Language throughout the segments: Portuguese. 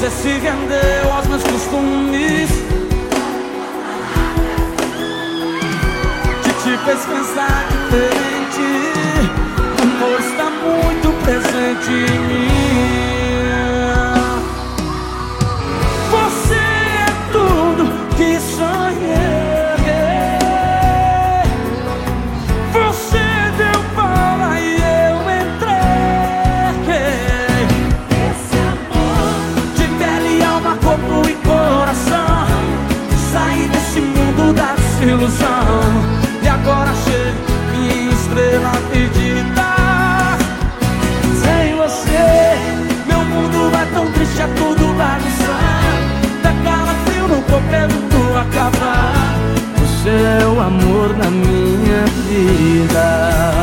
Você se rendeu aos meus costumes. Te, te fez pensar diferente. O amor está muito presente em mim ilusão. E agora chego minha estrela perdida Sem você, meu mundo é tão triste, é tudo bagunçado Dá calafrio no copeiro tu acabar Você é o amor da minha vida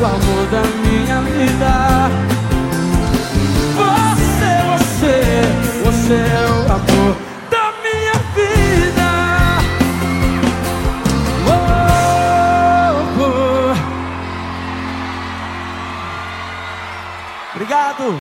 o amor da minha vida. Você, você, você é o amor da minha vida. Obrigado.